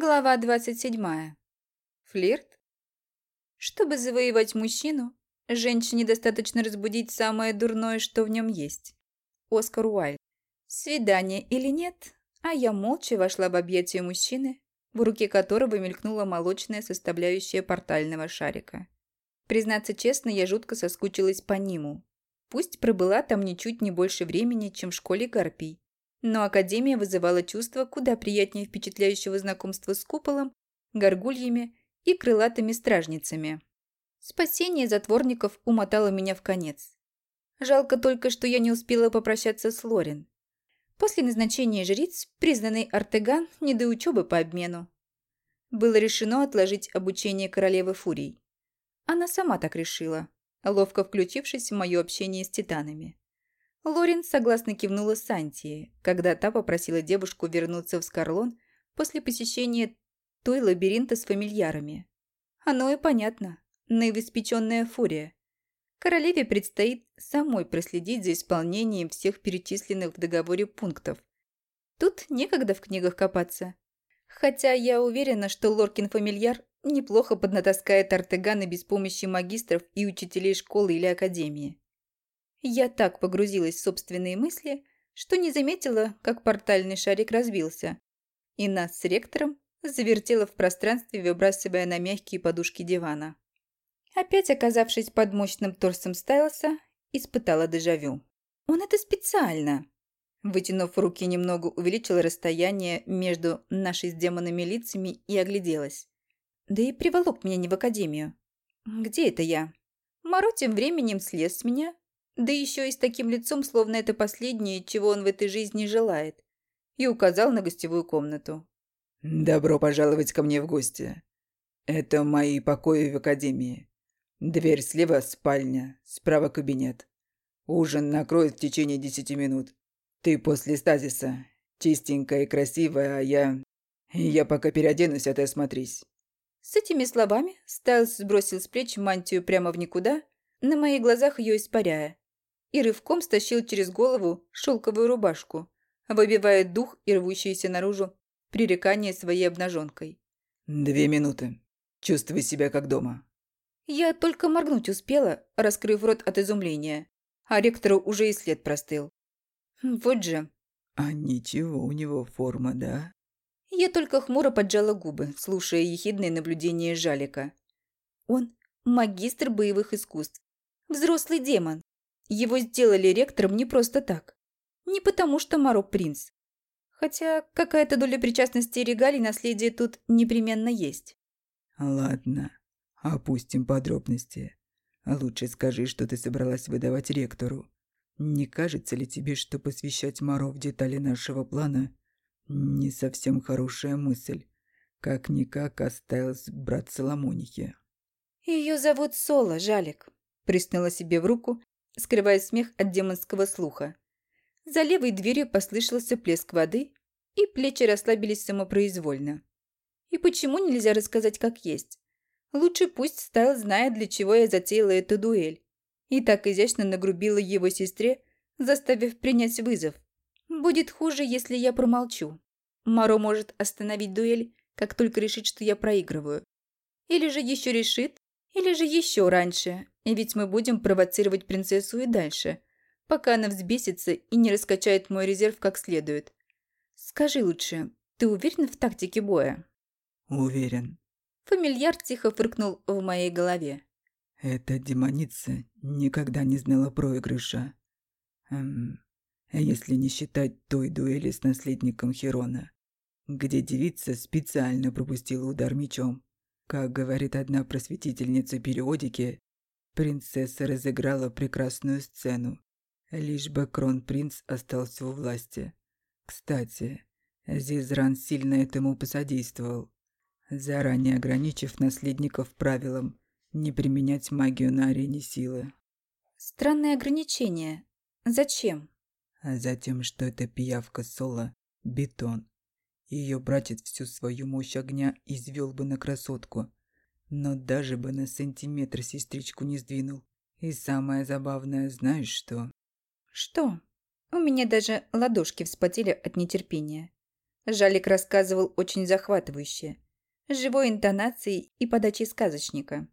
Глава 27. Флирт? Чтобы завоевать мужчину, женщине достаточно разбудить самое дурное, что в нем есть. Оскар Уайльд. Свидание или нет, а я молча вошла в объятия мужчины, в руке которого мелькнула молочная составляющая портального шарика. Признаться честно, я жутко соскучилась по Ниму. Пусть пробыла там ничуть не больше времени, чем в школе Гарпий, но Академия вызывала чувство куда приятнее впечатляющего знакомства с куполом, горгульями и крылатыми стражницами. Спасение затворников умотало меня в конец. Жалко только, что я не успела попрощаться с Лорин. После назначения жриц, признанный Артеган не до учебы по обмену. Было решено отложить обучение королевы Фурий. Она сама так решила, ловко включившись в мое общение с титанами. Лорин согласно кивнула Сантии, когда та попросила девушку вернуться в Скарлон после посещения той лабиринта с фамильярами. Оно и понятно. Новоиспеченная фурия. Королеве предстоит самой проследить за исполнением всех перечисленных в договоре пунктов. Тут некогда в книгах копаться. Хотя я уверена, что Лоркин-фамильяр неплохо поднатаскает Артегана без помощи магистров и учителей школы или академии. Я так погрузилась в собственные мысли, что не заметила, как портальный шарик разбился, и нас с ректором завертело в пространстве, выбрасывая на мягкие подушки дивана. Опять оказавшись под мощным торсом Стайлса, испытала дежавю. Он это специально. Вытянув руки, немного увеличила расстояние между нашей с демонами лицами и огляделась. Да и приволок меня не в академию. Где это я? Моро тем временем слез с меня, да еще и с таким лицом, словно это последнее, чего он в этой жизни желает. И указал на гостевую комнату. «Добро пожаловать ко мне в гости. Это мои покои в академии. Дверь слева – спальня, справа – кабинет. Ужин накроет в течение десяти минут. Ты после стазиса. Чистенькая и красивая, а я... Я пока переоденусь, а ты осмотрись». С этими словами Стайлс сбросил с плеч мантию прямо в никуда, на моих глазах ее испаряя и рывком стащил через голову шелковую рубашку, выбивая дух и рвущиеся наружу пререкание своей обнаженкой. «Две минуты. Чувствуй себя как дома». Я только моргнуть успела, раскрыв рот от изумления, а ректору уже и след простыл. Вот же. «А ничего у него форма, да?» Я только хмуро поджала губы, слушая ехидные наблюдения Жалика. Он магистр боевых искусств. Взрослый демон, его сделали ректором не просто так. Не потому, что Маро принц. Хотя какая-то доля причастности и регалий наследия тут непременно есть. Ладно, опустим подробности. Лучше скажи, что ты собралась выдавать ректору. Не кажется ли тебе, что посвящать Маро в детали нашего плана не совсем хорошая мысль? Как-никак осталось брат Соломонихи. Ее зовут Соло, Жалик. Приснула себе в руку скрывая смех от демонского слуха. За левой дверью послышался плеск воды, и плечи расслабились самопроизвольно. И почему нельзя рассказать как есть? Лучше пусть Стайл знает, для чего я затеяла эту дуэль. И так изящно нагрубила его сестре, заставив принять вызов. Будет хуже, если я промолчу. Маро может остановить дуэль, как только решит, что я проигрываю. Или же еще решит, или же еще раньше, и ведь мы будем провоцировать принцессу и дальше, пока она взбесится и не раскачает мой резерв как следует. Скажи лучше, ты уверен в тактике боя? Уверен. Фамильяр тихо фыркнул в моей голове. Эта демоница никогда не знала проигрыша. Эм, если не считать той дуэли с наследником Херона, где девица специально пропустила удар мечом. Как говорит одна просветительница периодики, принцесса разыграла прекрасную сцену, лишь бы кронпринц остался у власти. Кстати, Зизран сильно этому посодействовал, заранее ограничив наследников правилом не применять магию на арене силы. Странное ограничение. Зачем? А затем, что эта пиявка Соло – бетон. Ее братец всю свою мощь огня извел бы на красотку, но даже бы на сантиметр сестричку не сдвинул. И самое забавное, знаешь что? Что? У меня даже ладошки вспотели от нетерпения. Жалик рассказывал очень захватывающе, живой интонацией и подачей сказочника.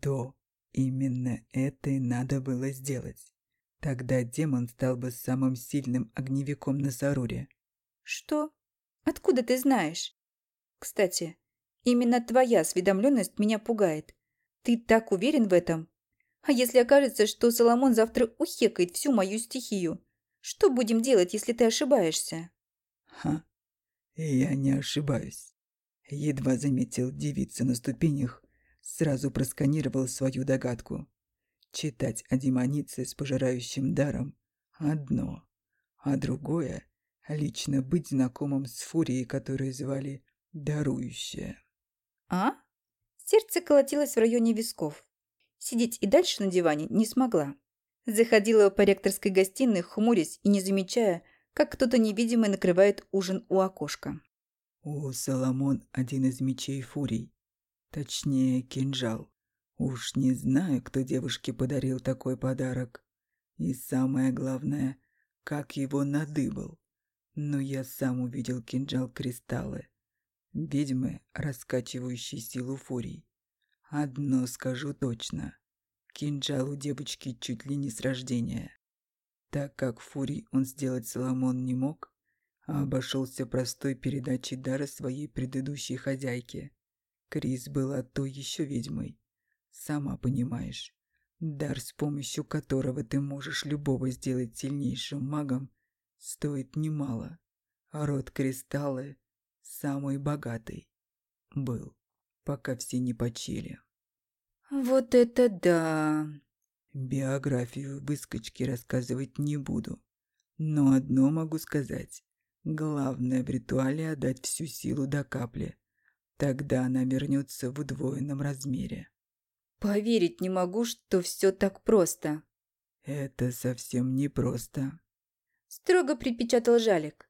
То именно это и надо было сделать. Тогда демон стал бы самым сильным огневиком на Саруре. Что? Откуда ты знаешь? Кстати, именно твоя осведомленность меня пугает. Ты так уверен в этом? А если окажется, что Соломон завтра ухекает всю мою стихию? Что будем делать, если ты ошибаешься? Ха, я не ошибаюсь. Едва заметил девицу на ступенях, сразу просканировал свою догадку. Читать о демонице с пожирающим даром – одно, а другое – лично быть знакомым с фурией, которую звали Дарующая. А? Сердце колотилось в районе висков. Сидеть и дальше на диване не смогла. Заходила по ректорской гостиной, хмурясь и не замечая, как кто-то невидимый накрывает ужин у окошка. У Соломон один из мечей фурий. Точнее, кинжал. Уж не знаю, кто девушке подарил такой подарок. И самое главное, как его надыбал. Но я сам увидел кинжал-кристаллы. Ведьмы, раскачивающие силу фурий. Одно скажу точно. Кинжал у девочки чуть ли не с рождения. Так как фурий он сделать Соломон не мог, а обошелся простой передачей дара своей предыдущей хозяйке. Крис была той еще ведьмой. Сама понимаешь, дар, с помощью которого ты можешь любого сделать сильнейшим магом, стоит немало. Род Кристаллы самый богатый был пока все не почили. Вот это да! Биографию выскочки рассказывать не буду. Но одно могу сказать. Главное в ритуале отдать всю силу до капли. Тогда она вернется в удвоенном размере. Поверить не могу, что все так просто. Это совсем не просто. Строго припечатал Жалик.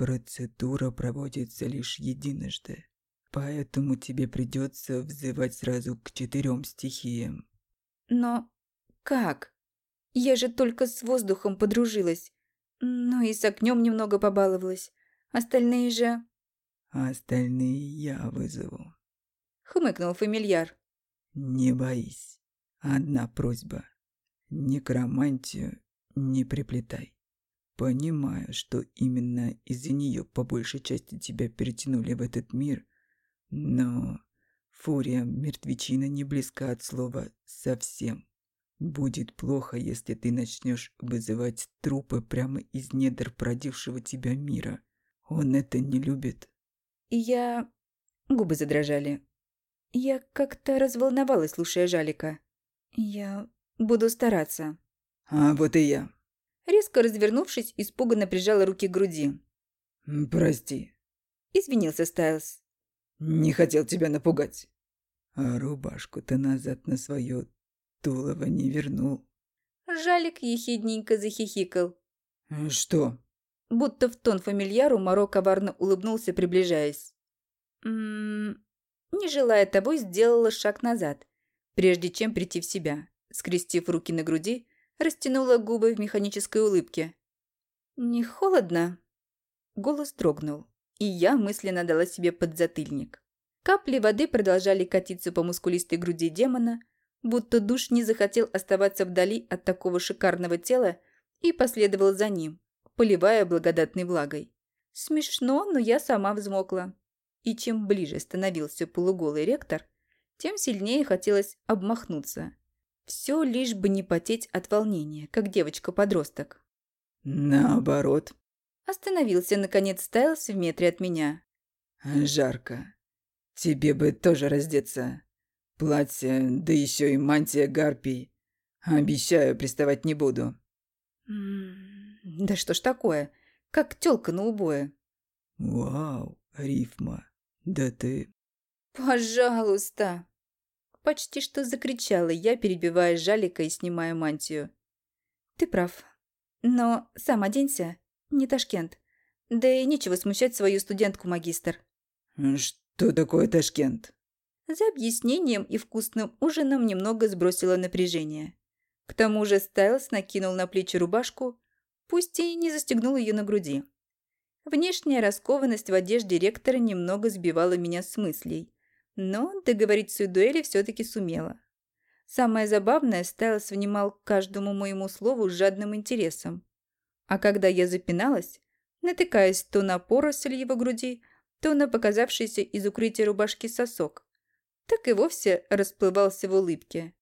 Процедура проводится лишь единожды. Поэтому тебе придется взывать сразу к четырем стихиям. Но как? Я же только с воздухом подружилась. Ну и с огнем немного побаловалась. Остальные же... Остальные я вызову. Хмыкнул фамильяр. Не боись. Одна просьба. Некромантию не приплетай. Понимаю, что именно из-за нее по большей части тебя перетянули в этот мир, но фурия мертвечина не близка от слова «совсем». Будет плохо, если ты начнешь вызывать трупы прямо из недр продившего тебя мира. Он это не любит. Я... Губы задрожали. Я как-то разволновалась, слушая Жалика. Я буду стараться. А вот и я. Резко развернувшись, испуганно прижала руки к груди. «Прости», — извинился Стайлз. Не хотел тебя напугать. А рубашку-то назад на свое тулово не вернул. Жалик ехидненько захихикал. Что? Будто в тон фамильяру Моро коварно улыбнулся, приближаясь. М -м -м, не желая того, сделала шаг назад, прежде чем прийти в себя. Скрестив руки на груди, растянула губы в механической улыбке. «Не холодно?» Голос дрогнул и я мысленно дала себе подзатыльник. Капли воды продолжали катиться по мускулистой груди демона, будто душ не захотел оставаться вдали от такого шикарного тела и последовал за ним, поливая благодатной влагой. Смешно, но я сама взмокла. И чем ближе становился полуголый ректор, тем сильнее хотелось обмахнуться. Все лишь бы не потеть от волнения, как девочка-подросток. «Наоборот», Остановился, наконец, Стайлс в метре от меня. «Жарко. Тебе бы тоже раздеться. Платье, да еще и мантия гарпий. Обещаю, приставать не буду». «Да что ж такое? Как тёлка на убое». «Вау, рифма. Да ты...» «Пожалуйста!» Почти что закричала я, перебивая Жалика и снимая мантию. «Ты прав. Но сам оденься. Не Ташкент. Да и нечего смущать свою студентку-магистр. Что такое Ташкент? За объяснением и вкусным ужином немного сбросило напряжение. К тому же Стайлс накинул на плечи рубашку, пусть и не застегнул ее на груди. Внешняя раскованность в одежде ректора немного сбивала меня с мыслей, но договориться о дуэли все-таки сумела. Самое забавное, Стайлс внимал каждому моему слову с жадным интересом. А когда я запиналась, натыкаясь то на поросль его груди, то на показавшийся из укрытия рубашки сосок, так и вовсе расплывался в улыбке.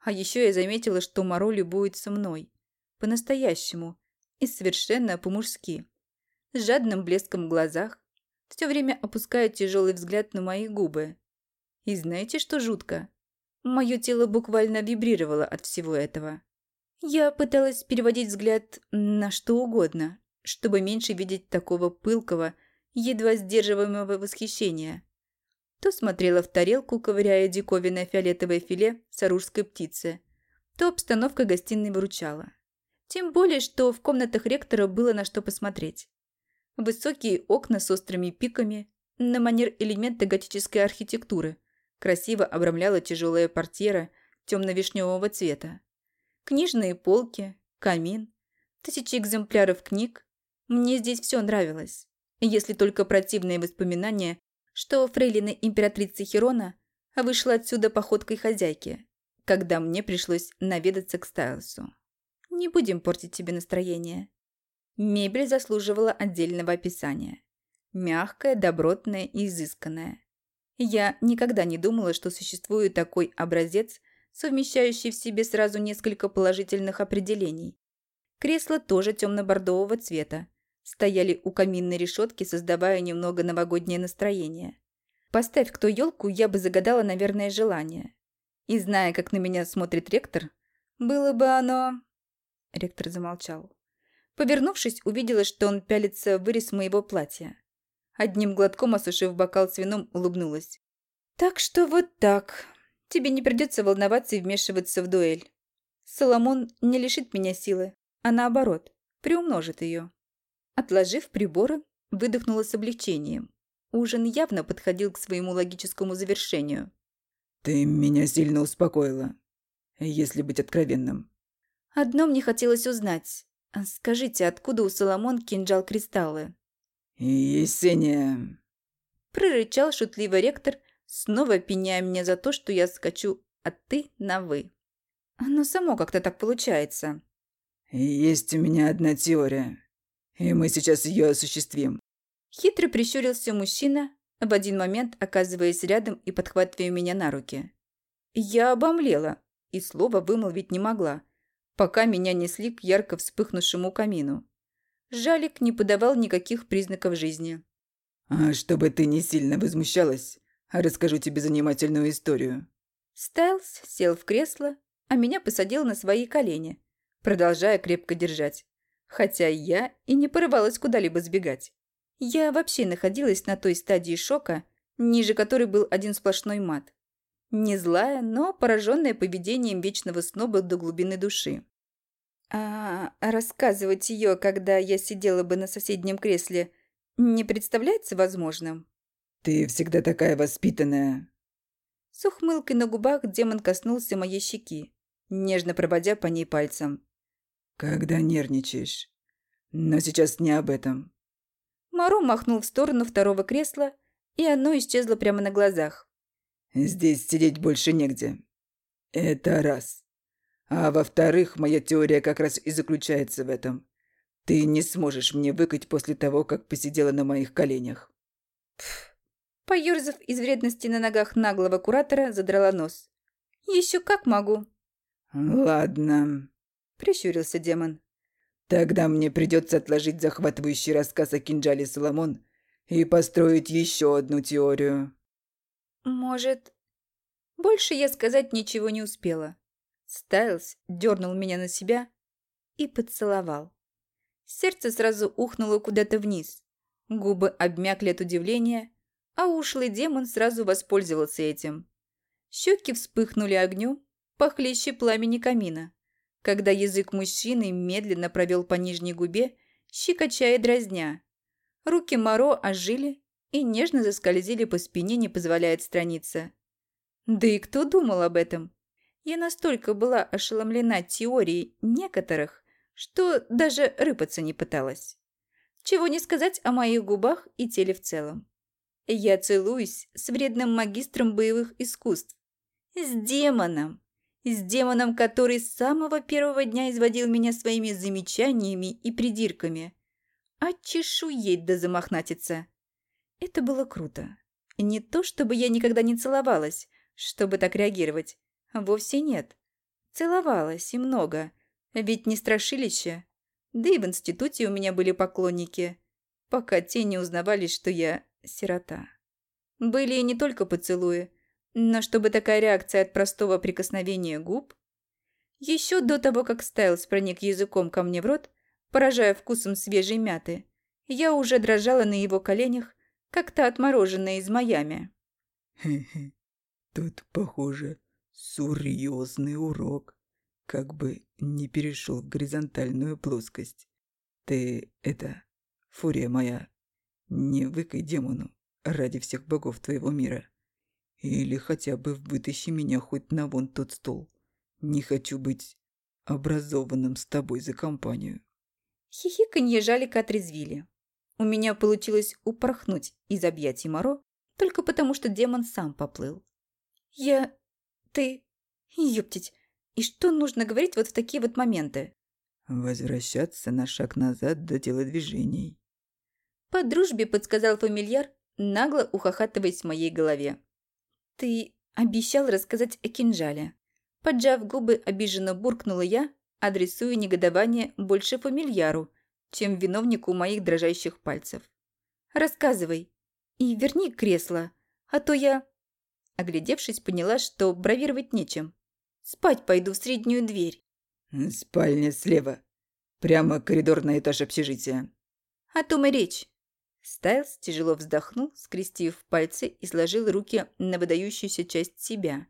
А еще я заметила, что Моро любуется мной. По-настоящему. И совершенно по-мужски. С жадным блеском в глазах, все время опуская тяжелый взгляд на мои губы. И знаете, что жутко? Мое тело буквально вибрировало от всего этого. Я пыталась переводить взгляд на что угодно, чтобы меньше видеть такого пылкого, едва сдерживаемого восхищения. То смотрела в тарелку, ковыряя диковинное фиолетовое филе саружской птицы, то обстановка гостиной выручала. Тем более, что в комнатах ректора было на что посмотреть. Высокие окна с острыми пиками, на манер элемента готической архитектуры, красиво обрамляла тяжелая портьера темно-вишневого цвета. Книжные полки, камин, тысячи экземпляров книг. Мне здесь все нравилось, если только противные воспоминания что фрейлина императрицы Херона вышла отсюда походкой хозяйки, когда мне пришлось наведаться к Стайлсу. Не будем портить тебе настроение. Мебель заслуживала отдельного описания. Мягкая, добротная и изысканная. Я никогда не думала, что существует такой образец, совмещающий в себе сразу несколько положительных определений. Кресла тоже темно-бордового цвета, стояли у каминной решетки, создавая немного новогоднее настроение. Поставь кто елку, я бы загадала, наверное, желание. И зная, как на меня смотрит ректор, было бы оно... Ректор замолчал. Повернувшись, увидела, что он пялится в вырез моего платья. Одним глотком осушив бокал с вином, улыбнулась. «Так что вот так. Тебе не придется волноваться и вмешиваться в дуэль. Соломон не лишит меня силы, а наоборот, приумножит ее». Отложив приборы, выдохнула с облегчением. Ужин явно подходил к своему логическому завершению. «Ты меня сильно успокоила, если быть откровенным». «Одно мне хотелось узнать. Скажите, откуда у Соломон кинжал кристаллы?» «Есения...» Прорычал шутливый ректор, снова пеняя меня за то, что я скачу от «ты» на «вы». Оно само как-то так получается. «Есть у меня одна теория. И мы сейчас ее осуществим. Хитро прищурился мужчина, в один момент оказываясь рядом и подхватывая меня на руки. Я обомлела и слова вымолвить не могла, пока меня несли к ярко вспыхнувшему камину. Жалик не подавал никаких признаков жизни. «А чтобы ты не сильно возмущалась, расскажу тебе занимательную историю». Стайлс сел в кресло, а меня посадил на свои колени, продолжая крепко держать хотя я и не порывалась куда-либо сбегать. Я вообще находилась на той стадии шока, ниже которой был один сплошной мат. Не злая, но пораженная поведением вечного сноба до глубины души. А рассказывать ее, когда я сидела бы на соседнем кресле, не представляется возможным? «Ты всегда такая воспитанная». С ухмылкой на губах демон коснулся моей щеки, нежно проводя по ней пальцем. «Когда нервничаешь. Но сейчас не об этом». Маро махнул в сторону второго кресла, и оно исчезло прямо на глазах. «Здесь сидеть больше негде. Это раз. А во-вторых, моя теория как раз и заключается в этом. Ты не сможешь мне выкать после того, как посидела на моих коленях». Пф. Поёрзав из вредности на ногах наглого куратора, задрала нос. «Еще как могу». «Ладно», прищурился демон. «Тогда мне придется отложить захватывающий рассказ о кинжале Соломон и построить еще одну теорию». «Может...» Больше я сказать ничего не успела. Стайлз дернул меня на себя и поцеловал. Сердце сразу ухнуло куда-то вниз. Губы обмякли от удивления, а ушлый демон сразу воспользовался этим. Щеки вспыхнули огнем, похлеще пламени камина когда язык мужчины медленно провел по нижней губе, щекоча и дразня. Руки Моро ожили и нежно заскользили по спине, не позволяя отстраниться. Да и кто думал об этом? Я настолько была ошеломлена теорией некоторых, что даже рыпаться не пыталась. Чего не сказать о моих губах и теле в целом. Я целуюсь с вредным магистром боевых искусств. С демоном. С демоном, который с самого первого дня изводил меня своими замечаниями и придирками. А чешуей да замахнатиться. Это было круто. Не то, чтобы я никогда не целовалась, чтобы так реагировать. Вовсе нет. Целовалась и много. Ведь не страшилище. Да и в институте у меня были поклонники, пока те не узнавали, что я сирота. Были и не только поцелуи, но чтобы такая реакция от простого прикосновения губ... Еще до того, как Стайлс проник языком ко мне в рот, поражая вкусом свежей мяты, я уже дрожала на его коленях, как та отмороженная из Майами. Хе-хе, тут, похоже, серьезный урок. Как бы не перешел в горизонтальную плоскость. Ты, это, фурия моя, не выкай демону ради всех богов твоего мира. Или хотя бы вытащи меня хоть на вон тот стол. Не хочу быть образованным с тобой за компанию. Хихиканье жалика отрезвили. У меня получилось упорхнуть из объятий Моро, только потому что демон сам поплыл. Я... ты... ёптить. И что нужно говорить вот в такие вот моменты? Возвращаться на шаг назад до телодвижений. По дружбе подсказал фамильяр, нагло ухахатываясь в моей голове. Ты обещал рассказать о кинжале. Поджав губы, обиженно буркнула я, адресуя негодование больше фамильяру, чем виновнику моих дрожащих пальцев. «Рассказывай. И верни кресло, а то я...» Оглядевшись, поняла, что бравировать нечем. «Спать пойду в среднюю дверь». «Спальня слева. Прямо коридор на этаж общежития». «О том и речь». Стайлс тяжело вздохнул, скрестив пальцы и сложил руки на выдающуюся часть себя,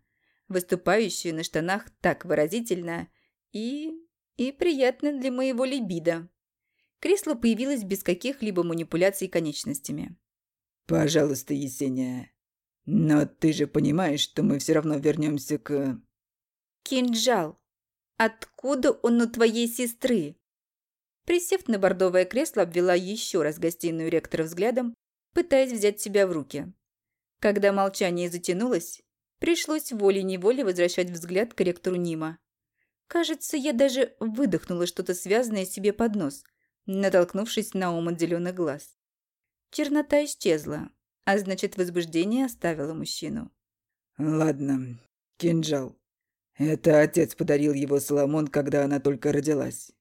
выступающую на штанах так выразительно и... и приятно для моего либидо. Кресло появилось без каких-либо манипуляций конечностями. «Пожалуйста, Есения. Но ты же понимаешь, что мы все равно вернемся к...» «Кинжал. Откуда он у твоей сестры?» Присев на бордовое кресло, обвела еще раз гостиную ректора взглядом, пытаясь взять себя в руки. Когда молчание затянулось, пришлось волей-неволей возвращать взгляд к ректору Нима. Кажется, я даже выдохнула что-то связанное себе под нос – натолкнувшись на ум отделенных глаз. Чернота исчезла, а значит, возбуждение оставило мужчину. «Ладно, кинжал. Это отец подарил его Соломон, когда она только родилась.